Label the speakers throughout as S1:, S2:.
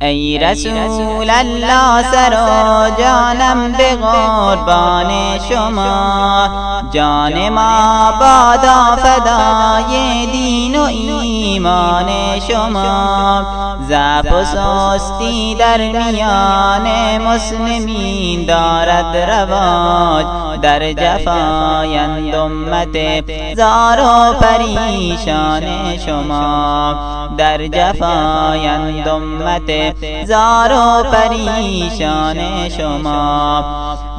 S1: ای رسول الله سر و جانم به قربان شما. جان ما بادا فدای شما ضعف و سستی در میان مسلمین دارد رواج در جفایند امت زار و پریشان شما. در جفایند امت زار و پریشان شما.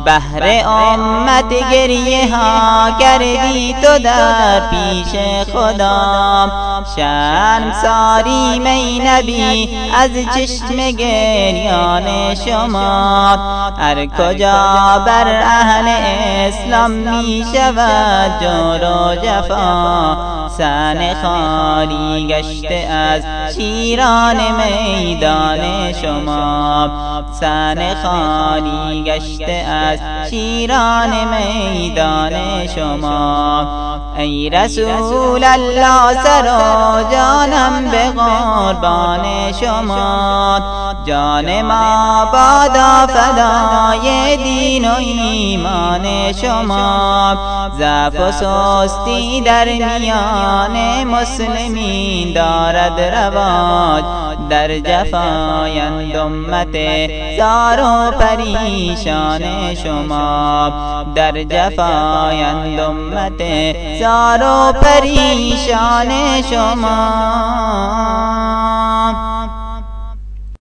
S1: بهر امت گریه ها کردی تو در پیش خدا. شرم ساری می نبی از چشم گریان شما. هر کجا بر اهل اسلام می شود جور و جفا. سن خالی گشته از شیران میدان شما. سن خالی گشته از شیران میدان شما. ای رسول الله سر و جانم به قربان شما. جان ما بادا فدای دین و ایمان شما. ضعف و سستی در میان مسلمین دارد رواج. در جفایند امت زار و پریشان شما. در جفایند امت زار و پریشان شما.